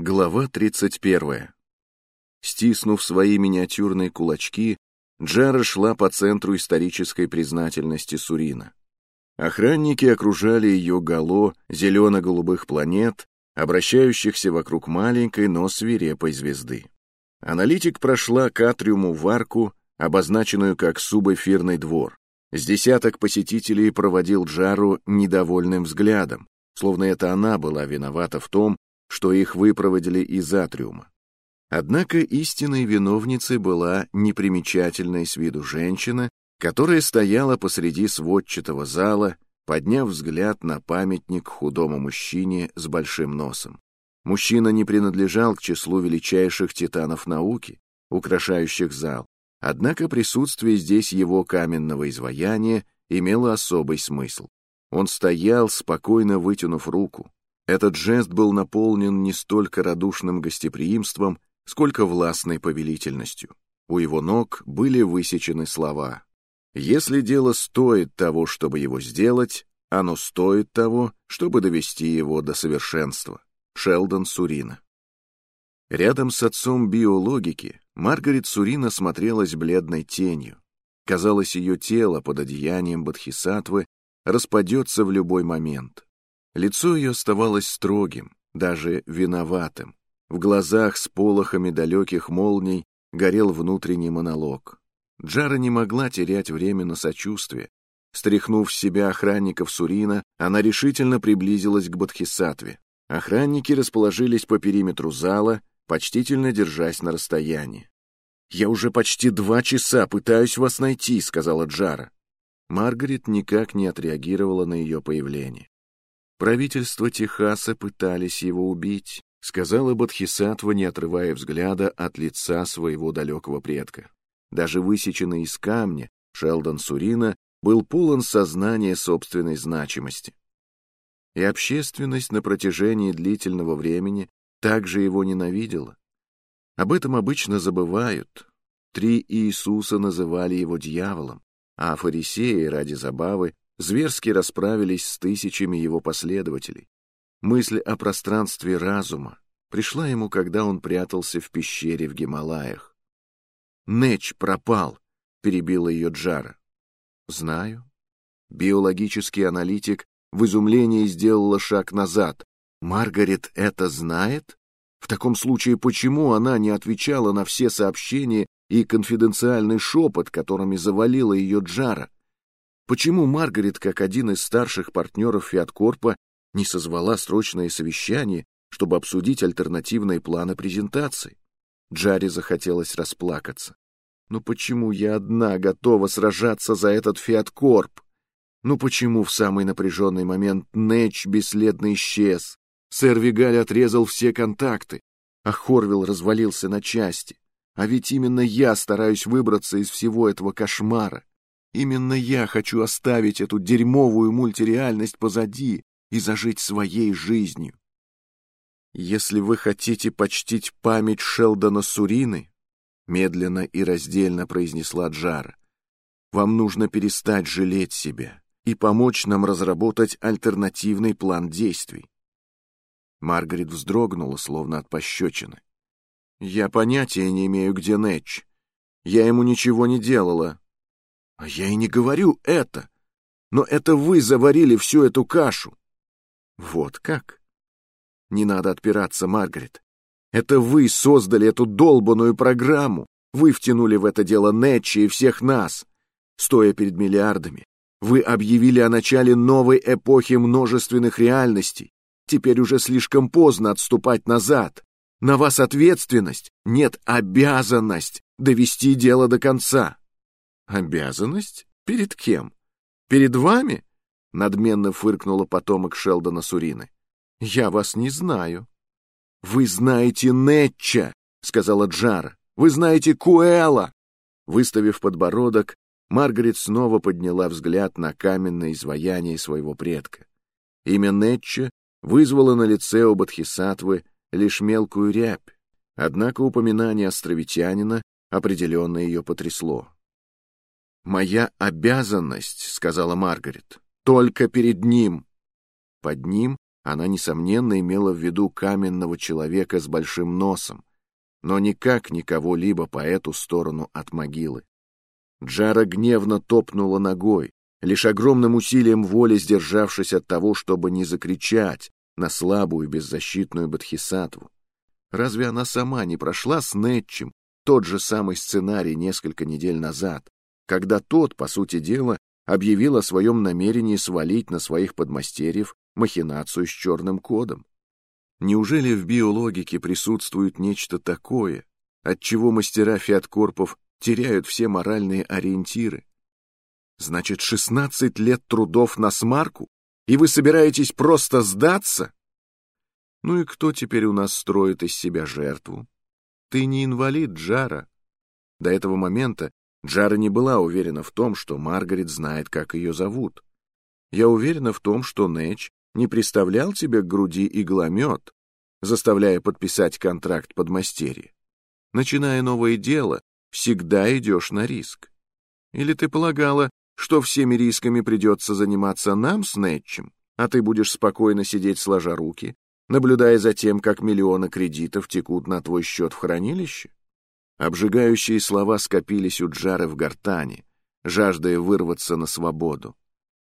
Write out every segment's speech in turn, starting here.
Глава 31. Стиснув свои миниатюрные кулачки, Джара шла по центру исторической признательности Сурина. Охранники окружали ее гало зелено-голубых планет, обращающихся вокруг маленькой, но свирепой звезды. Аналитик прошла к атриуму в арку, обозначенную как субэфирный двор. С десяток посетителей проводил Джару недовольным взглядом, словно это она была виновата в том, что их выпроводили из атриума. Однако истинной виновницей была непримечательная с виду женщина, которая стояла посреди сводчатого зала, подняв взгляд на памятник худому мужчине с большим носом. Мужчина не принадлежал к числу величайших титанов науки, украшающих зал, однако присутствие здесь его каменного изваяния имело особый смысл. Он стоял, спокойно вытянув руку, этот жест был наполнен не столько радушным гостеприимством, сколько властной повелительностью. У его ног были высечены слова «Если дело стоит того, чтобы его сделать, оно стоит того, чтобы довести его до совершенства». Шелдон Сурина. Рядом с отцом биологики Маргарет Сурина смотрелась бледной тенью. Казалось, ее тело под одеянием Бодхисаттвы распадется в любой момент. Лицо ее оставалось строгим, даже виноватым. В глазах с полохами далеких молний горел внутренний монолог. Джара не могла терять время на сочувствие. Стряхнув с себя охранников Сурина, она решительно приблизилась к Бодхисаттве. Охранники расположились по периметру зала, почтительно держась на расстоянии. «Я уже почти два часа пытаюсь вас найти», — сказала Джара. Маргарет никак не отреагировала на ее появление. Правительство Техаса пытались его убить, сказала Бодхисаттва, не отрывая взгляда от лица своего далекого предка. Даже высеченный из камня, Шелдон Сурина был полон сознания собственной значимости. И общественность на протяжении длительного времени также его ненавидела. Об этом обычно забывают. Три Иисуса называли его дьяволом, а фарисеи ради забавы зверски расправились с тысячами его последователей. Мысль о пространстве разума пришла ему, когда он прятался в пещере в Гималаях. «Неч пропал», — перебила ее Джара. «Знаю». Биологический аналитик в изумлении сделала шаг назад. «Маргарет это знает? В таком случае почему она не отвечала на все сообщения и конфиденциальный шепот, которыми завалила ее Джара?» Почему Маргарет, как один из старших партнеров Фиаткорпа, не созвала срочное совещание, чтобы обсудить альтернативные планы презентации? Джаре захотелось расплакаться. Ну почему я одна готова сражаться за этот Фиаткорп? Ну почему в самый напряженный момент Нэч бесследно исчез? Сэр Вигаль отрезал все контакты, а Хорвилл развалился на части. А ведь именно я стараюсь выбраться из всего этого кошмара. Именно я хочу оставить эту дерьмовую мультиреальность позади и зажить своей жизнью. Если вы хотите почтить память Шелдона Сурины, медленно и раздельно произнесла Джара, вам нужно перестать жалеть себя и помочь нам разработать альтернативный план действий. Маргарет вздрогнула, словно от пощечины. «Я понятия не имею, где Нэтч. Я ему ничего не делала, а я и не говорю это. Но это вы заварили всю эту кашу. Вот как? Не надо отпираться, Маргарет. Это вы создали эту долбаную программу. Вы втянули в это дело Нетчи и всех нас. Стоя перед миллиардами, вы объявили о начале новой эпохи множественных реальностей. Теперь уже слишком поздно отступать назад. На вас ответственность, нет обязанность довести дело до конца. «Обязанность? Перед кем? Перед вами?» — надменно фыркнула потомок Шелдона Сурины. «Я вас не знаю». «Вы знаете Нетча», — сказала Джара. «Вы знаете Куэла». Выставив подбородок, Маргарет снова подняла взгляд на каменное изваяние своего предка. Имя Нетча вызвало на лице у Бодхисаттвы лишь мелкую рябь, однако упоминание островитянина определенно ее потрясло. «Моя обязанность», — сказала Маргарет, — «только перед ним». Под ним Она, несомненно, имела в виду каменного человека с большим носом, но никак никого либо по эту сторону от могилы. Джара гневно топнула ногой, лишь огромным усилием воли сдержавшись от того, чтобы не закричать на слабую беззащитную Бадхисатву. Разве она сама не прошла с Нетчем тот же самый сценарий несколько недель назад, когда тот, по сути дела, объявил о своем намерении свалить на своих подмастерьев махинацию с черным кодом. Неужели в биологике присутствует нечто такое, от чего мастера фиаткорпов теряют все моральные ориентиры? Значит, 16 лет трудов на смарку, и вы собираетесь просто сдаться? Ну и кто теперь у нас строит из себя жертву? Ты не инвалид, Джара. До этого момента Джара не была уверена в том, что Маргарет знает, как ее зовут. Я уверена в том, что Нэч не приставлял тебе к груди игломет, заставляя подписать контракт под мастерье. Начиная новое дело, всегда идешь на риск. Или ты полагала, что всеми рисками придется заниматься нам с Нэтчем, а ты будешь спокойно сидеть сложа руки, наблюдая за тем, как миллионы кредитов текут на твой счет в хранилище? Обжигающие слова скопились у Джары в гортани, жаждая вырваться на свободу.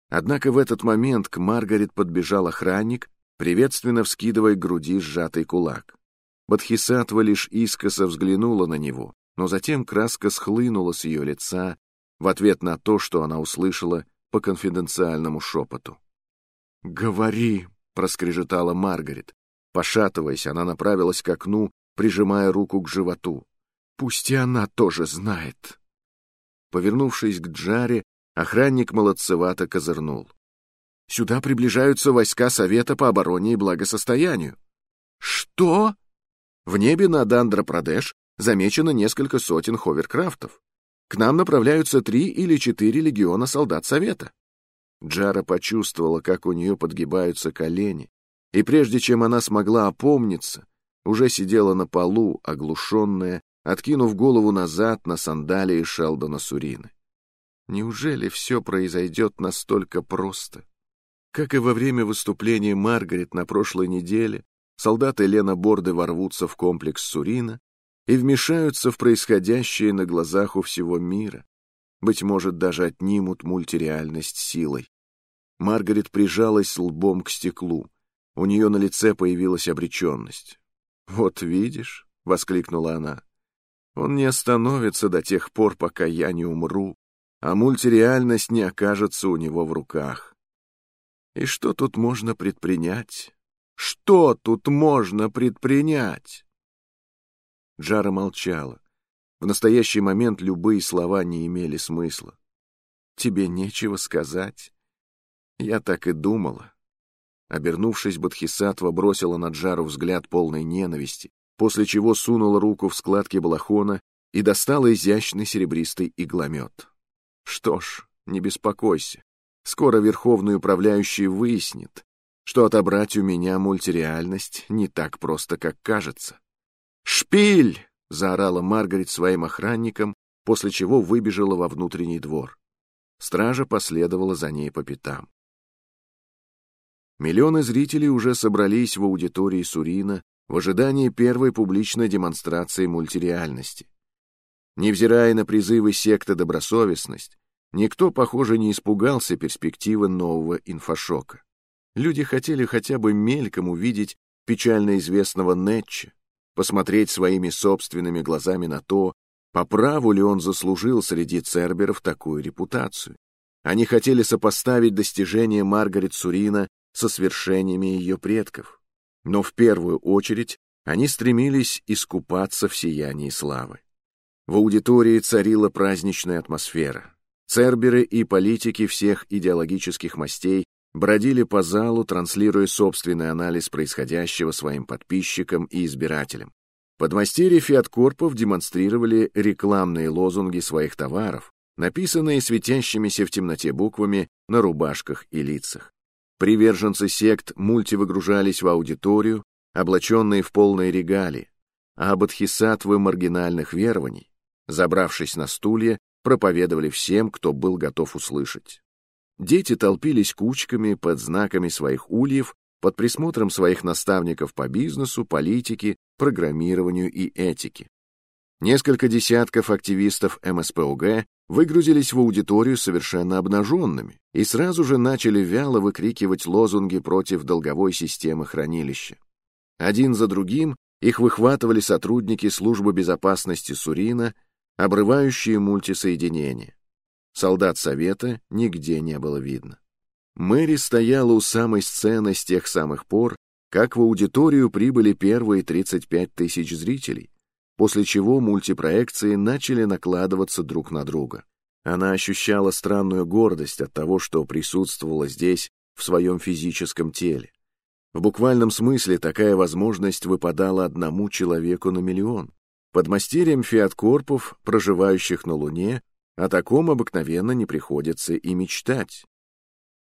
Однако в этот момент к Маргарет подбежал охранник, приветственно вскидывая к груди сжатый кулак. Бадхисатва лишь искоса взглянула на него, но затем краска схлынула с ее лица в ответ на то, что она услышала по конфиденциальному шепоту. «Говори!» — проскрежетала Маргарет. Пошатываясь, она направилась к окну, прижимая руку к животу. «Пусть и она тоже знает!» Повернувшись к Джаре, Охранник молодцевато козырнул. «Сюда приближаются войска Совета по обороне и благосостоянию». «Что?» В небе над Андхра-Прадеш замечено несколько сотен ховеркрафтов. К нам направляются три или четыре легиона солдат Совета. Джара почувствовала, как у нее подгибаются колени, и прежде чем она смогла опомниться, уже сидела на полу, оглушенная, откинув голову назад на сандалии Шелдона Сурины. Неужели все произойдет настолько просто? Как и во время выступления Маргарет на прошлой неделе, солдаты Лена Борды ворвутся в комплекс Сурина и вмешаются в происходящее на глазах у всего мира. Быть может, даже отнимут мультиреальность силой. Маргарет прижалась лбом к стеклу. У нее на лице появилась обреченность. «Вот видишь», — воскликнула она, — «он не остановится до тех пор, пока я не умру, а мультиреальность не окажется у него в руках. И что тут можно предпринять? Что тут можно предпринять? Джара молчала. В настоящий момент любые слова не имели смысла. «Тебе нечего сказать?» Я так и думала. Обернувшись, Бадхисатва бросила на Джару взгляд полной ненависти, после чего сунула руку в складки балахона и достала изящный серебристый игломет. Что ж, не беспокойся. Скоро Верховный Управляющий выяснит, что отобрать у меня мультиреальность не так просто, как кажется. «Шпиль!» — заорала Маргарет своим охранникам, после чего выбежала во внутренний двор. Стража последовала за ней по пятам. Миллионы зрителей уже собрались в аудитории Сурина в ожидании первой публичной демонстрации мультиреальности. Невзирая на призывы секты «Добросовестность», никто, похоже, не испугался перспективы нового инфошока. Люди хотели хотя бы мельком увидеть печально известного Нетча, посмотреть своими собственными глазами на то, по праву ли он заслужил среди церберов такую репутацию. Они хотели сопоставить достижения Маргарет Сурина со свершениями ее предков. Но в первую очередь они стремились искупаться в сиянии славы. В аудитории царила праздничная атмосфера. Церберы и политики всех идеологических мастей бродили по залу, транслируя собственный анализ происходящего своим подписчикам и избирателям. Подмастерья фиаткорпов демонстрировали рекламные лозунги своих товаров, написанные светящимися в темноте буквами на рубашках и лицах. Приверженцы сект мультивыгружались в аудиторию, облаченные в полные регалии, а бодхисаттвы маргинальных верований забравшись на стулья, проповедовали всем, кто был готов услышать. Дети толпились кучками под знаками своих ульев, под присмотром своих наставников по бизнесу, политике, программированию и этике. Несколько десятков активистов МСПУГ выгрузились в аудиторию совершенно обнаженными и сразу же начали вяло выкрикивать лозунги против долговой системы хранилища. Один за другим их выхватывали сотрудники службы безопасности Сурина, обрывающие мультисоединения. Солдат Совета нигде не было видно. Мэри стояла у самой сцены с тех самых пор, как в аудиторию прибыли первые 35 тысяч зрителей, после чего мультипроекции начали накладываться друг на друга. Она ощущала странную гордость от того, что присутствовала здесь в своем физическом теле. В буквальном смысле такая возможность выпадала одному человеку на миллион. Подмастерьям фиаткорпов, проживающих на Луне, о таком обыкновенно не приходится и мечтать.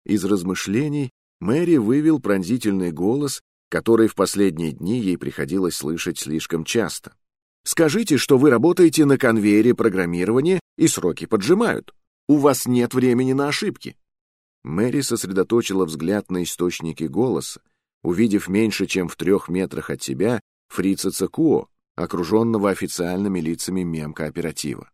Из размышлений Мэри вывел пронзительный голос, который в последние дни ей приходилось слышать слишком часто. «Скажите, что вы работаете на конвейере программирования, и сроки поджимают. У вас нет времени на ошибки». Мэри сосредоточила взгляд на источники голоса, увидев меньше, чем в трех метрах от себя фрица Цакуо, окруженного официальными лицами мем-кооператива.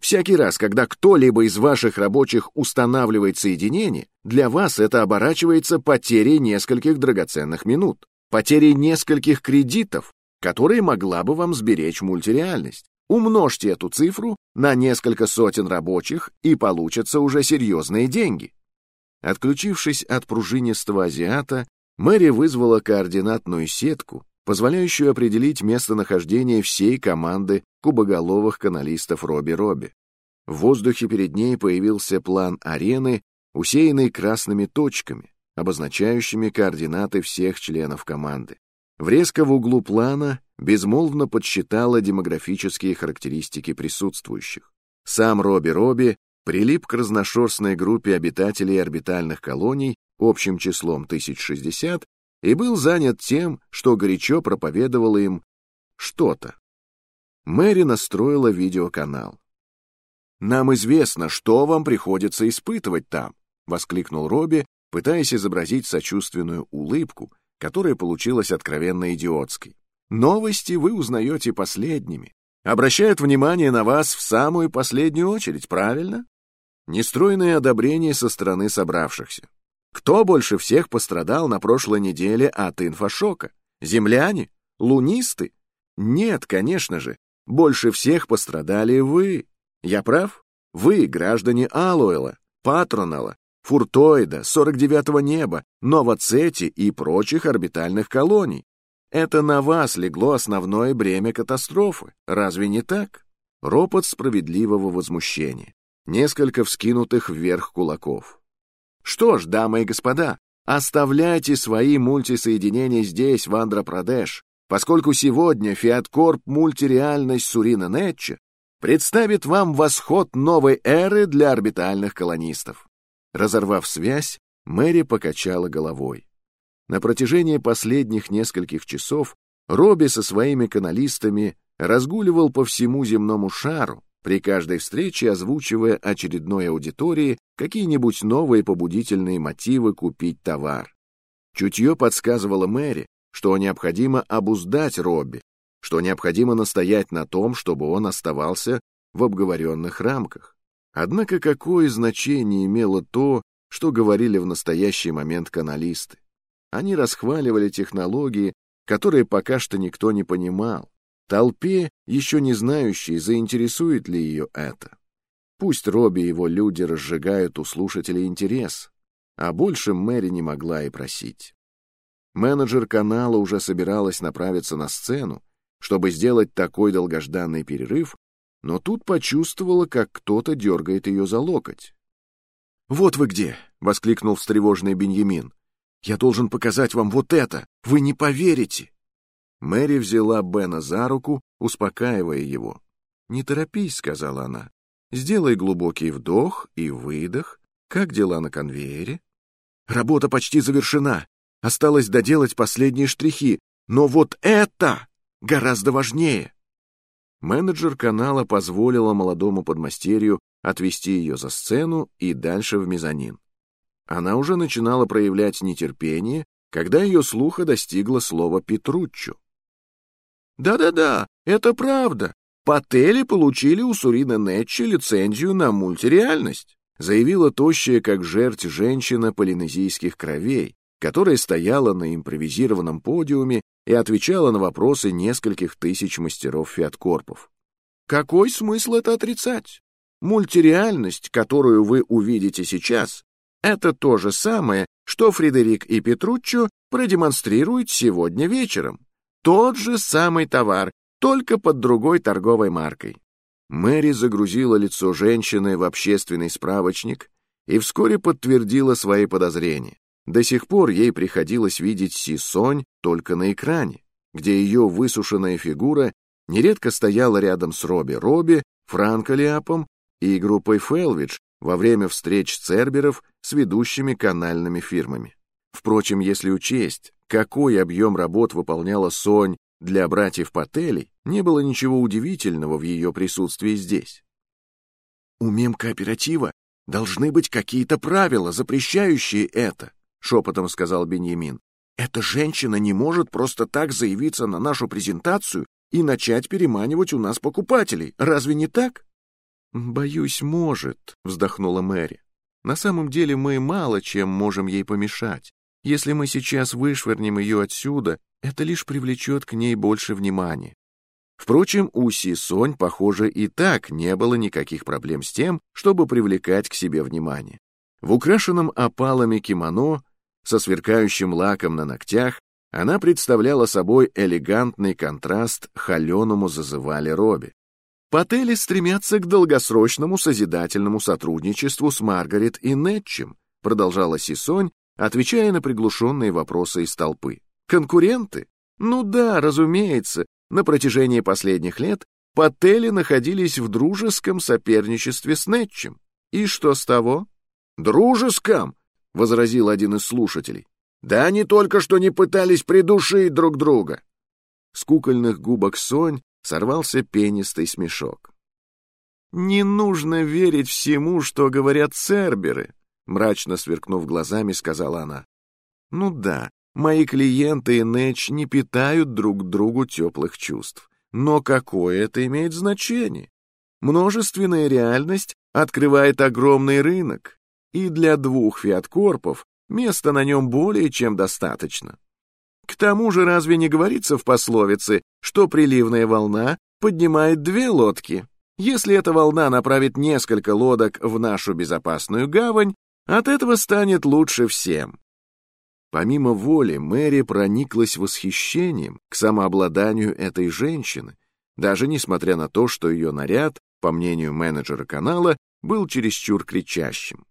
Всякий раз, когда кто-либо из ваших рабочих устанавливает соединение, для вас это оборачивается потерей нескольких драгоценных минут, потерей нескольких кредитов, которые могла бы вам сберечь мультиреальность. Умножьте эту цифру на несколько сотен рабочих, и получатся уже серьезные деньги. Отключившись от пружинистого азиата, Мэри вызвала координатную сетку, позволяющую определить местонахождение всей команды кубоголовых каналистов Робби-Робби. В воздухе перед ней появился план арены, усеянный красными точками, обозначающими координаты всех членов команды. Врезка в углу плана безмолвно подсчитала демографические характеристики присутствующих. Сам Робби-Робби прилип к разношерстной группе обитателей орбитальных колоний общим числом 1060 и был занят тем, что горячо проповедовало им что-то. Мэри настроила видеоканал. «Нам известно, что вам приходится испытывать там», — воскликнул Робби, пытаясь изобразить сочувственную улыбку, которая получилась откровенно идиотской. «Новости вы узнаете последними. Обращают внимание на вас в самую последнюю очередь, правильно?» Нестройное одобрение со стороны собравшихся. Кто больше всех пострадал на прошлой неделе от инфошока? Земляне? Лунисты? Нет, конечно же, больше всех пострадали вы. Я прав? Вы, граждане Алуэла, Патронала, Фуртоида, 49-го неба, Новоцети и прочих орбитальных колоний. Это на вас легло основное бремя катастрофы. Разве не так? Ропот справедливого возмущения. Несколько вскинутых вверх кулаков. Что ж, дамы и господа, оставляйте свои мультисоединения здесь, в Андропрадеш, поскольку сегодня Фиаткорп Мультиреальность Сурина Нетча представит вам восход новой эры для орбитальных колонистов. Разорвав связь, Мэри покачала головой. На протяжении последних нескольких часов Робби со своими каналистами разгуливал по всему земному шару, при каждой встрече озвучивая очередной аудитории какие-нибудь новые побудительные мотивы купить товар. Чутье подсказывало Мэри, что необходимо обуздать Робби, что необходимо настоять на том, чтобы он оставался в обговоренных рамках. Однако какое значение имело то, что говорили в настоящий момент каналисты? Они расхваливали технологии, которые пока что никто не понимал. Толпе, еще не знающей, заинтересует ли ее это. Пусть Робби и его люди разжигают у слушателей интерес, а больше Мэри не могла и просить. Менеджер канала уже собиралась направиться на сцену, чтобы сделать такой долгожданный перерыв, но тут почувствовала, как кто-то дергает ее за локоть. «Вот вы где!» — воскликнул встревоженный Беньямин. «Я должен показать вам вот это! Вы не поверите!» Мэри взяла Бена за руку, успокаивая его. «Не торопись», — сказала она. «Сделай глубокий вдох и выдох. Как дела на конвейере?» «Работа почти завершена. Осталось доделать последние штрихи. Но вот это гораздо важнее!» Менеджер канала позволила молодому подмастерью отвести ее за сцену и дальше в мезонин. Она уже начинала проявлять нетерпение, когда ее слуха достигло слово «Петруччо». «Да-да-да, это правда. Паттели получили у Сурина Нетчи лицензию на мультиреальность», заявила тощая, как жерть, женщина полинезийских кровей, которая стояла на импровизированном подиуме и отвечала на вопросы нескольких тысяч мастеров фиаткорпов. Какой смысл это отрицать? Мультиреальность, которую вы увидите сейчас, это то же самое, что Фредерик и Петруччо продемонстрируют сегодня вечером. Тот же самый товар, только под другой торговой маркой. Мэри загрузила лицо женщины в общественный справочник и вскоре подтвердила свои подозрения. До сих пор ей приходилось видеть Си-Сонь только на экране, где ее высушенная фигура нередко стояла рядом с Робби Робби, Франко Лиапом и группой Фелвидж во время встреч Церберов с ведущими канальными фирмами. Впрочем, если учесть, какой объем работ выполняла Сонь для братьев Пателей, не было ничего удивительного в ее присутствии здесь. У мемкооператива должны быть какие-то правила, запрещающие это, шепотом сказал Беньямин. Эта женщина не может просто так заявиться на нашу презентацию и начать переманивать у нас покупателей. Разве не так? Боюсь, может, вздохнула Мэри. На самом деле мы мало чем можем ей помешать. Если мы сейчас вышвырнем ее отсюда, это лишь привлечет к ней больше внимания. Впрочем, у Си Сонь, похоже, и так не было никаких проблем с тем, чтобы привлекать к себе внимание. В украшенном опалами кимоно, со сверкающим лаком на ногтях, она представляла собой элегантный контраст холеному зазывали Робби. Паттели стремятся к долгосрочному созидательному сотрудничеству с Маргарет и Нетчем, продолжала Сисонь, отвечая на приглушенные вопросы из толпы. Конкуренты? Ну да, разумеется, на протяжении последних лет Паттели находились в дружеском соперничестве с Нетчем. И что с того? Дружеском, возразил один из слушателей. Да они только что не пытались придушить друг друга. С кукольных губок Сонь сорвался пенистый смешок. «Не нужно верить всему, что говорят церберы», — мрачно сверкнув глазами, сказала она. «Ну да, мои клиенты и Нэч не питают друг другу теплых чувств. Но какое это имеет значение? Множественная реальность открывает огромный рынок, и для двух фиаткорпов места на нем более чем достаточно. К тому же разве не говорится в пословице, что приливная волна поднимает две лодки? Если эта волна направит несколько лодок в нашу безопасную гавань, от этого станет лучше всем. Помимо воли, Мэри прониклась восхищением к самообладанию этой женщины, даже несмотря на то, что ее наряд, по мнению менеджера канала, был чересчур кричащим.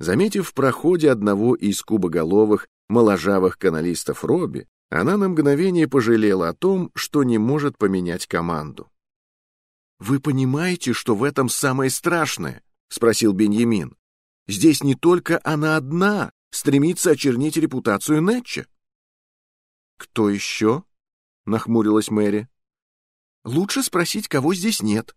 Заметив в проходе одного из кубоголовых моложавых каналистов Робби, она на мгновение пожалела о том, что не может поменять команду. «Вы понимаете, что в этом самое страшное?» — спросил Беньямин. «Здесь не только она одна стремится очернить репутацию Нетча». «Кто еще?» — нахмурилась Мэри. «Лучше спросить, кого здесь нет.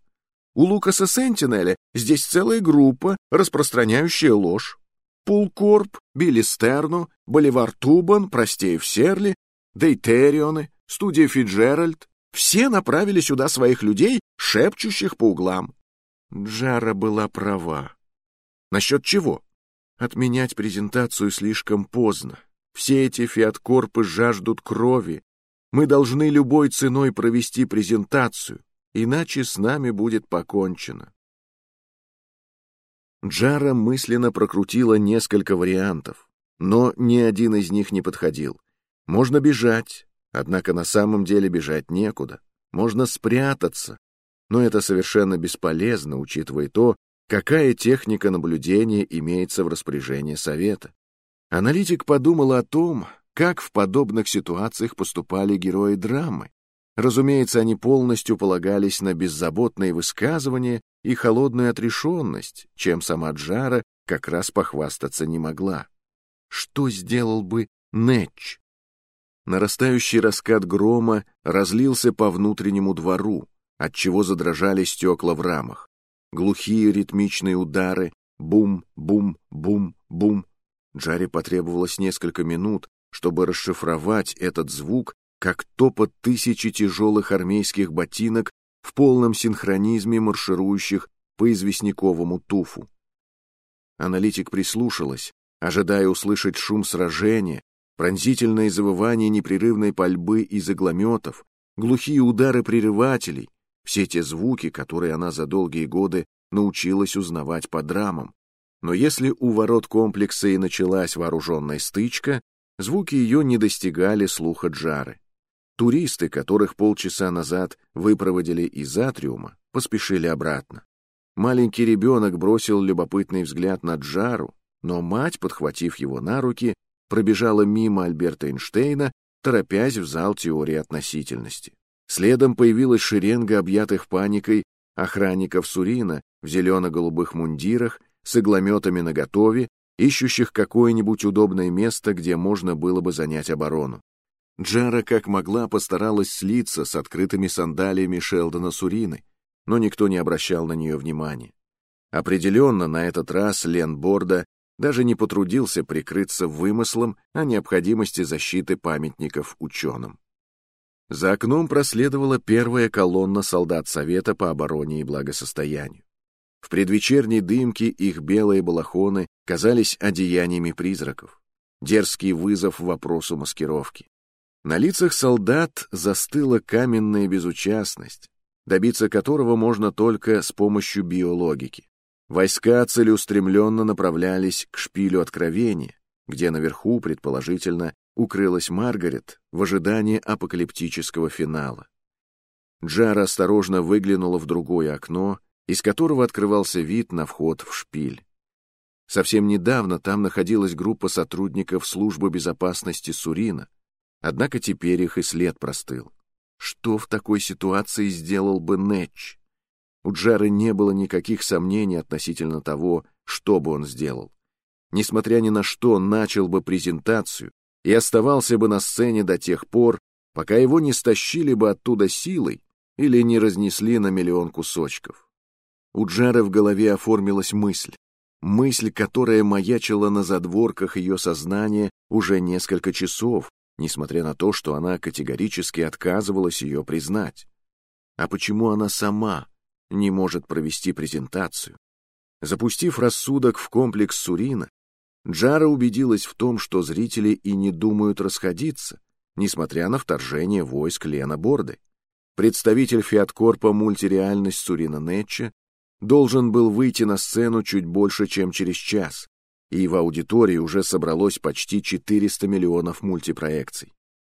У Лукаса Сентинеля здесь целая группа, распространяющая ложь. Пулкорп, Билли Стерну, Боливар Тубан, Простеев Серли, Дейтерионы, студия Фиджеральд — все направили сюда своих людей, шепчущих по углам. Джара была права. Насчет чего? Отменять презентацию слишком поздно. Все эти фиаткорпы жаждут крови. Мы должны любой ценой провести презентацию, иначе с нами будет покончено. Джара мысленно прокрутила несколько вариантов, но ни один из них не подходил. Можно бежать, однако на самом деле бежать некуда. Можно спрятаться, но это совершенно бесполезно, учитывая то, какая техника наблюдения имеется в распоряжении Совета. Аналитик подумал о том, как в подобных ситуациях поступали герои драмы. Разумеется, они полностью полагались на беззаботные высказывания и холодную отрешенность, чем сама Джара как раз похвастаться не могла. Что сделал бы Нэтч? Нарастающий раскат грома разлился по внутреннему двору, отчего задрожали стекла в рамах. Глухие ритмичные удары, бум, бум, бум, бум. Джаре потребовалось несколько минут, чтобы расшифровать этот звук как топот тысячи тяжелых армейских ботинок в полном синхронизме марширующих по известняковому туфу. Аналитик прислушалась, ожидая услышать шум сражения, пронзительное завывание непрерывной пальбы из иглометов, глухие удары прерывателей, все те звуки, которые она за долгие годы научилась узнавать по драмам. Но если у ворот комплекса и началась вооруженная стычка, звуки ее не достигали слуха Джары. Туристы, которых полчаса назад выпроводили из атриума, поспешили обратно. Маленький ребенок бросил любопытный взгляд на Джару, но мать, подхватив его на руки, пробежала мимо Альберта Эйнштейна, торопясь в зал теории относительности. Следом появилась шеренга объятых паникой охранников Сурина в зелено-голубых мундирах с иглометами наготове, ищущих какое-нибудь удобное место, где можно было бы занять оборону. Джара как могла постаралась слиться с открытыми сандалиями Шелдона Сурины, но никто не обращал на нее внимания. Определенно, на этот раз Лен Борда даже не потрудился прикрыться вымыслом о необходимости защиты памятников ученым. За окном проследовала первая колонна солдат Совета по обороне и благосостоянию. В предвечерней дымке их белые балахоны казались одеяниями призраков. Дерзкий вызов вопросу маскировки. На лицах солдат застыла каменная безучастность, добиться которого можно только с помощью биологики. Войска целеустремленно направлялись к шпилю откровения, где наверху, предположительно, укрылась Маргарет в ожидании апокалиптического финала. Джара осторожно выглянула в другое окно, из которого открывался вид на вход в шпиль. Совсем недавно там находилась группа сотрудников службы безопасности Сурина, Однако теперь их и след простыл. Что в такой ситуации сделал бы Нэтч? У Джары не было никаких сомнений относительно того, что бы он сделал. Несмотря ни на что, начал бы презентацию и оставался бы на сцене до тех пор, пока его не стащили бы оттуда силой или не разнесли на миллион кусочков. У Джары в голове оформилась мысль, мысль, которая маячила на задворках ее сознания уже несколько часов, несмотря на то, что она категорически отказывалась ее признать. А почему она сама не может провести презентацию? Запустив рассудок в комплекс Сурина, Джара убедилась в том, что зрители и не думают расходиться, несмотря на вторжение войск Лена Борды. Представитель Фиаткорпа «Мультиреальность» Сурина Нетча должен был выйти на сцену чуть больше, чем через час, и в аудитории уже собралось почти 400 миллионов мультипроекций.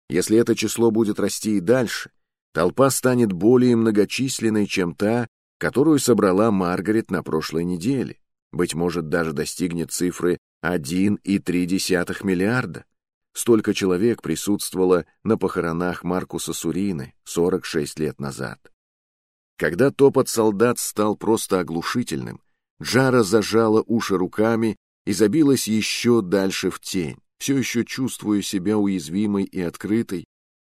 Если это число будет расти и дальше, толпа станет более многочисленной, чем та, которую собрала Маргарет на прошлой неделе. Быть может, даже достигнет цифры 1,3 миллиарда. Столько человек присутствовало на похоронах Маркуса Сурины 46 лет назад. Когда топот солдат стал просто оглушительным, Джара зажала уши руками и забилась еще дальше в тень. Все еще чувствуя себя уязвимой и открытой,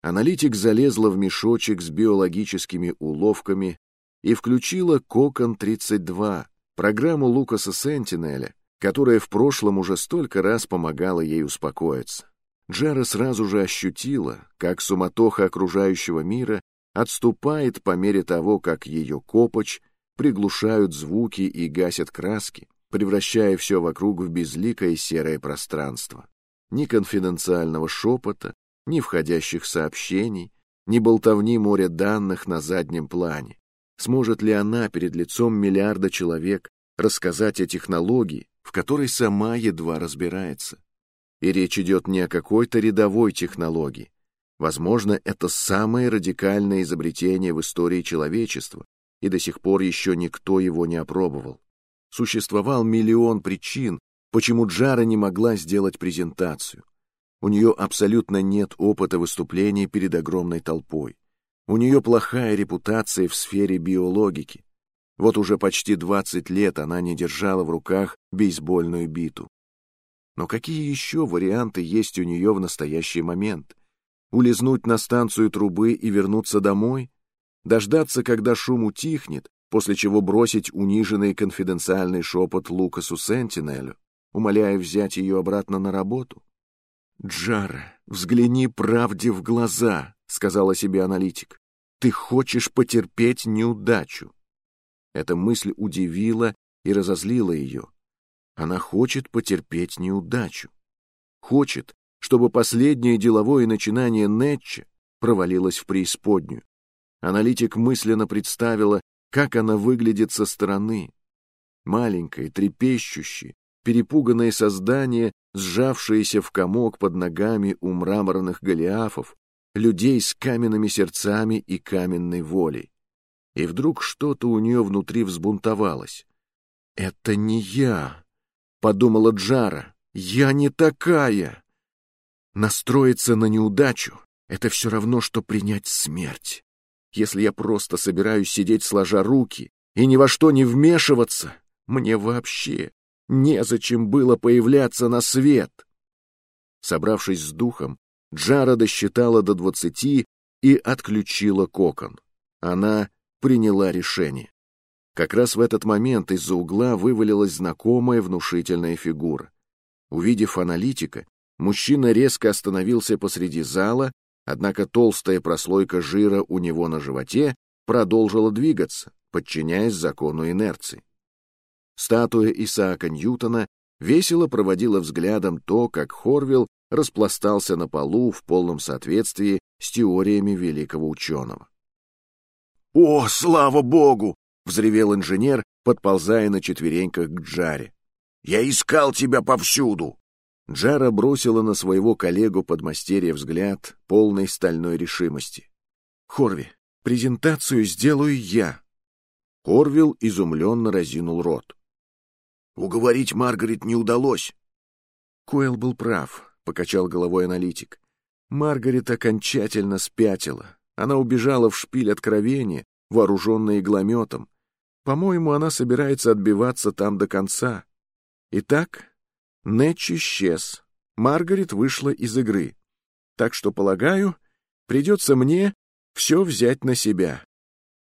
аналитик залезла в мешочек с биологическими уловками и включила «Кокон-32», программу Лукаса Сентинеля, которая в прошлом уже столько раз помогала ей успокоиться. Джара сразу же ощутила, как суматоха окружающего мира отступает по мере того, как ее копоч приглушают звуки и гасят краски, превращая все вокруг в безликое серое пространство. Ни конфиденциального шепота, ни входящих сообщений, ни болтовни моря данных на заднем плане. Сможет ли она перед лицом миллиарда человек рассказать о технологии, в которой сама едва разбирается? И речь идет не о какой-то рядовой технологии. Возможно, это самое радикальное изобретение в истории человечества, и до сих пор еще никто его не опробовал. Существовал миллион причин, почему Джара не могла сделать презентацию. У нее абсолютно нет опыта выступлений перед огромной толпой. У нее плохая репутация в сфере биологики. Вот уже почти 20 лет она не держала в руках бейсбольную биту. Но какие еще варианты есть у нее в настоящий момент? Улизнуть на станцию трубы и вернуться домой? Дождаться, когда шум утихнет, после чего бросить униженный конфиденциальный шепот Лукасу Сентинелю, умоляя взять ее обратно на работу. «Джара, взгляни правде в глаза», — сказала себе аналитик. «Ты хочешь потерпеть неудачу». Эта мысль удивила и разозлила ее. Она хочет потерпеть неудачу. Хочет, чтобы последнее деловое начинание Нетча провалилось в преисподнюю. Аналитик мысленно представила, как она выглядит со стороны. Маленькое, трепещущее, перепуганное создание, сжавшееся в комок под ногами у мраморных голиафов, людей с каменными сердцами и каменной волей. И вдруг что-то у нее внутри взбунтовалось. «Это не я», — подумала Джара, — «я не такая». Настроиться на неудачу — это все равно, что принять смерть. Если я просто собираюсь сидеть сложа руки и ни во что не вмешиваться, мне вообще незачем было появляться на свет. Собравшись с духом, Джара досчитала до двадцати и отключила кокон. Она приняла решение. Как раз в этот момент из-за угла вывалилась знакомая внушительная фигура. Увидев аналитика, мужчина резко остановился посреди зала, однако толстая прослойка жира у него на животе продолжила двигаться, подчиняясь закону инерции. Статуя Исаака Ньютона весело проводила взглядом то, как Хорвилл распластался на полу в полном соответствии с теориями великого ученого. «О, слава богу!» — взревел инженер, подползая на четвереньках к Джаре. «Я искал тебя повсюду!» Джара бросила на своего коллегу подмастерье взгляд полной стальной решимости. «Хорви, презентацию сделаю я!» Хорвилл изумленно разинул рот. Уговорить Маргарет не удалось. Койл был прав, покачал головой аналитик. Маргарет окончательно спятила. Она убежала в шпиль откровения, вооруженная иглометом. По-моему, она собирается отбиваться там до конца. Итак, Нэтч исчез. Маргарет вышла из игры. Так что, полагаю, придется мне все взять на себя.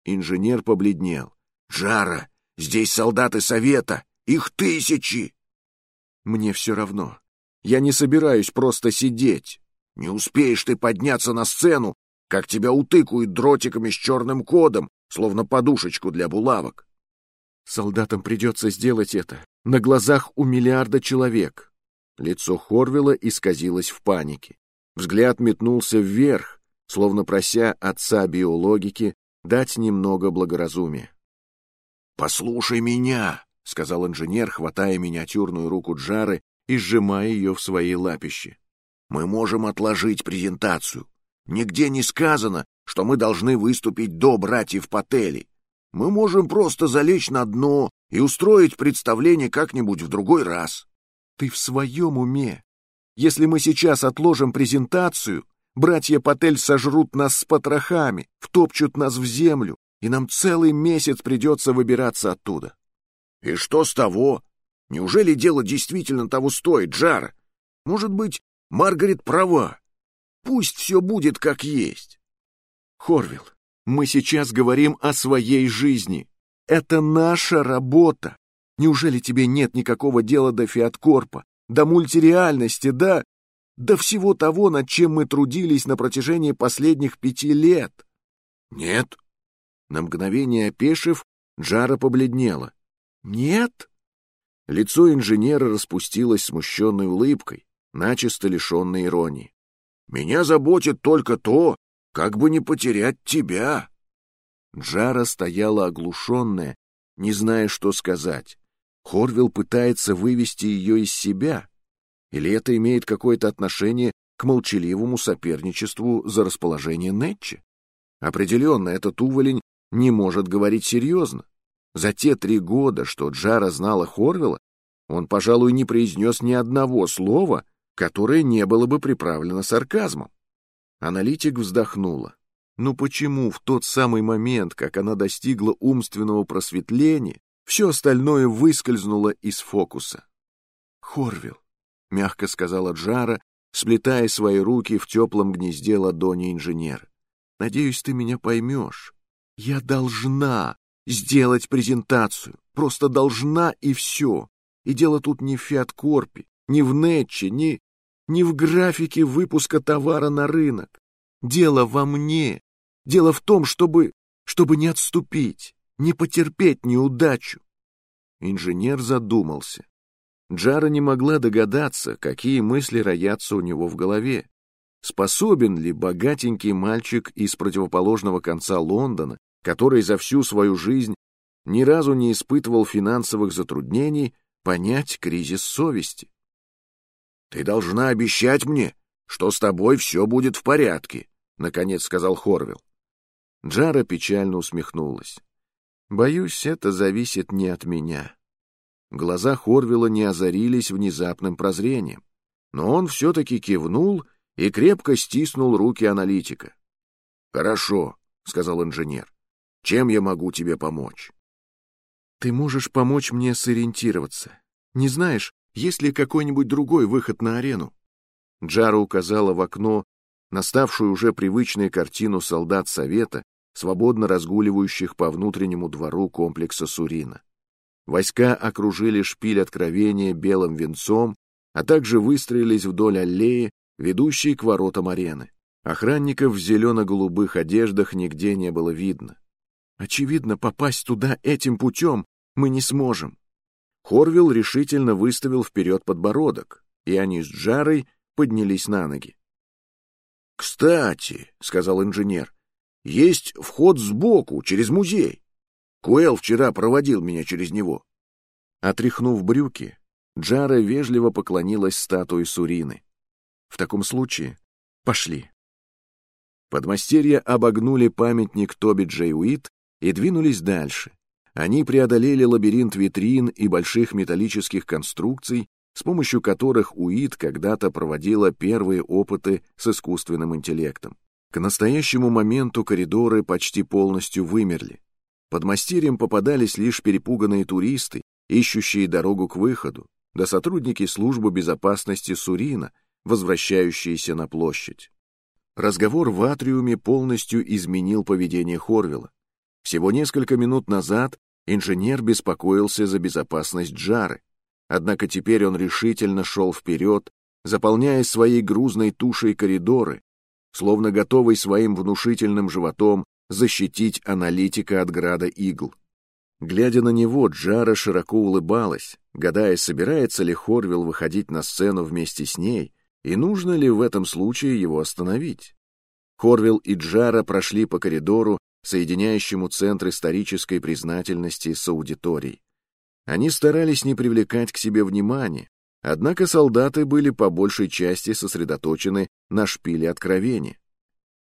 Инженер побледнел. «Жара, здесь солдаты совета. Их тысячи!» «Мне все равно. Я не собираюсь просто сидеть. Не успеешь ты подняться на сцену, как тебя утыкают дротиками с черным кодом, словно подушечку для булавок. Солдатам придется сделать это на глазах у миллиарда человек. Лицо Хорвилла исказилось в панике. Взгляд метнулся вверх, словно прося отца биологики дать немного благоразумия. «Послушай меня!» — сказал инженер, хватая миниатюрную руку Джары и сжимая ее в своей лапище. «Мы можем отложить презентацию. Нигде не сказано, что мы должны выступить до братьев Паттели. Мы можем просто залечь на дно и устроить представление как-нибудь в другой раз». «Ты в своем уме? Если мы сейчас отложим презентацию, братья Паттель сожрут нас с потрохами, втопчут нас в землю, и нам целый месяц придется выбираться оттуда. И что с того? Неужели дело действительно того стоит, Джара? Может быть, Маргарет права. Пусть все будет как есть. Хорвилл, мы сейчас говорим о своей жизни. Это наша работа. Неужели тебе нет никакого дела до Фиаткорпа, до мультиреальности, да... до всего того, над чем мы трудились на протяжении последних пяти лет? Нет. На мгновение опешив, Джара побледнела. «Нет?» Лицо инженера распустилось смущенной улыбкой, начисто лишенной иронии. «Меня заботит только то, как бы не потерять тебя». Джара стояла оглушенная, не зная, что сказать. Хорвилл пытается вывести ее из себя. Или это имеет какое-то отношение к молчаливому соперничеству за расположение Нетча? Определенно, этот уволень не может говорить серьезно. За те три года, что Джара знала Хорвилла, он, пожалуй, не произнес ни одного слова, которое не было бы приправлено сарказмом. Аналитик вздохнула. Ну почему в тот самый момент, как она достигла умственного просветления, все остальное выскользнуло из фокуса? «Хорвилл», — мягко сказала Джара, сплетая свои руки в теплом гнезде ладони инженера. «Надеюсь, ты меня поймешь. Я должна сделать презентацию. Просто должна и все. И дело тут не в Фиаткорпе, не в Нетче, не... не в графике выпуска товара на рынок. Дело во мне. Дело в том, чтобы... чтобы не отступить, не потерпеть неудачу. Инженер задумался. Джара не могла догадаться, какие мысли роятся у него в голове. Способен ли богатенький мальчик из противоположного конца Лондона, который за всю свою жизнь ни разу не испытывал финансовых затруднений, понять кризис совести? «Ты должна обещать мне, что с тобой все будет в порядке», — наконец сказал Хорвилл. Джара печально усмехнулась. «Боюсь, это зависит не от меня». Глаза Хорвилла не озарились внезапным прозрением, но он все-таки кивнул и крепко стиснул руки аналитика. «Хорошо», — сказал инженер. «Чем я могу тебе помочь?» «Ты можешь помочь мне сориентироваться. Не знаешь, есть ли какой-нибудь другой выход на арену?» Джара указала в окно на ставшую уже привычной картину солдат Совета, свободно разгуливающих по внутреннему двору комплекса Сурина. Войска окружили шпиль откровения белым венцом, а также выстроились вдоль аллеи, ведущей к воротам арены. Охранников в зелено-голубых одеждах нигде не было видно. Очевидно, попасть туда этим путем мы не сможем. Хорвилл решительно выставил вперед подбородок, и они с Джарой поднялись на ноги. «Кстати», — сказал инженер, — «есть вход сбоку, через музей. Куэлл вчера проводил меня через него». Отряхнув брюки, Джара вежливо поклонилась статуе Сурины. «В таком случае пошли». Подмастерья обогнули памятник Тоби Джей Уит и двинулись дальше. Они преодолели лабиринт витрин и больших металлических конструкций, с помощью которых УИД когда-то проводила первые опыты с искусственным интеллектом. К настоящему моменту коридоры почти полностью вымерли. Под мастерьем попадались лишь перепуганные туристы, ищущие дорогу к выходу, да сотрудники службы безопасности Сурина, возвращающиеся на площадь. Разговор в атриуме полностью изменил поведение Хорвилла. Всего несколько минут назад инженер беспокоился за безопасность Джары, Однако теперь он решительно шел вперед, заполняя своей грузной тушей коридоры, словно готовый своим внушительным животом защитить аналитика от града игл. Глядя на него, Джара широко улыбалась, гадая, собирается ли Хорвилл выходить на сцену вместе с ней, и нужно ли в этом случае его остановить. Хорвилл и Джара прошли по коридору, соединяющему центр исторической признательности с аудиторией. Они старались не привлекать к себе внимания, однако солдаты были по большей части сосредоточены на шпиле откровения.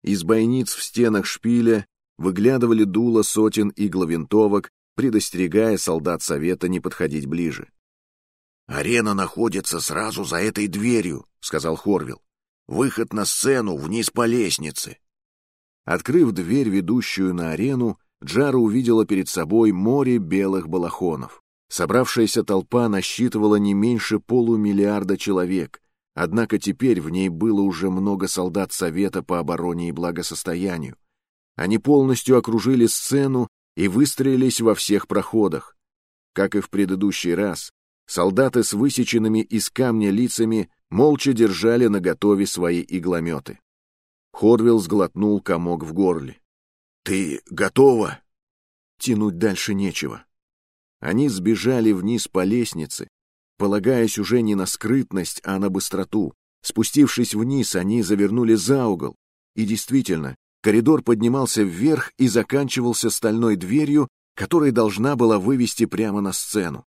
Из бойниц в стенах шпиля выглядывали дула сотен игловинтовок, предостерегая солдат Совета не подходить ближе. «Арена находится сразу за этой дверью», — сказал Хорвилл. «Выход на сцену вниз по лестнице». Открыв дверь, ведущую на арену, Джара увидела перед собой море белых балахонов. Собравшаяся толпа насчитывала не меньше полумиллиарда человек, однако теперь в ней было уже много солдат Совета по обороне и благосостоянию. Они полностью окружили сцену и выстроились во всех проходах. Как и в предыдущий раз, солдаты с высеченными из камня лицами молча держали наготове свои иглометы. Хорвилл сглотнул комок в горле. «Ты готова?» Тянуть дальше нечего. Они сбежали вниз по лестнице, полагаясь уже не на скрытность, а на быстроту. Спустившись вниз, они завернули за угол. И действительно, коридор поднимался вверх и заканчивался стальной дверью, которая должна была вывести прямо на сцену.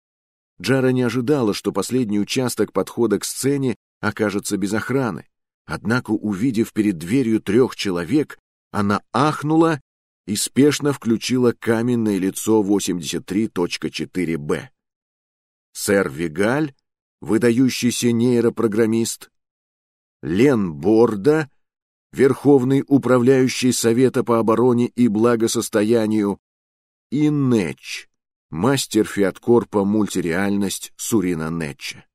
Джара не ожидала, что последний участок подхода к сцене окажется без охраны. Однако, увидев перед дверью трех человек, она ахнула и спешно включила каменное лицо 83.4Б. Сэр Вигаль, выдающийся нейропрограммист, Лен Борда, Верховный управляющий Совета по обороне и благосостоянию, и Нетч, мастер Фиаткорпа мультиреальность Сурина Нетча.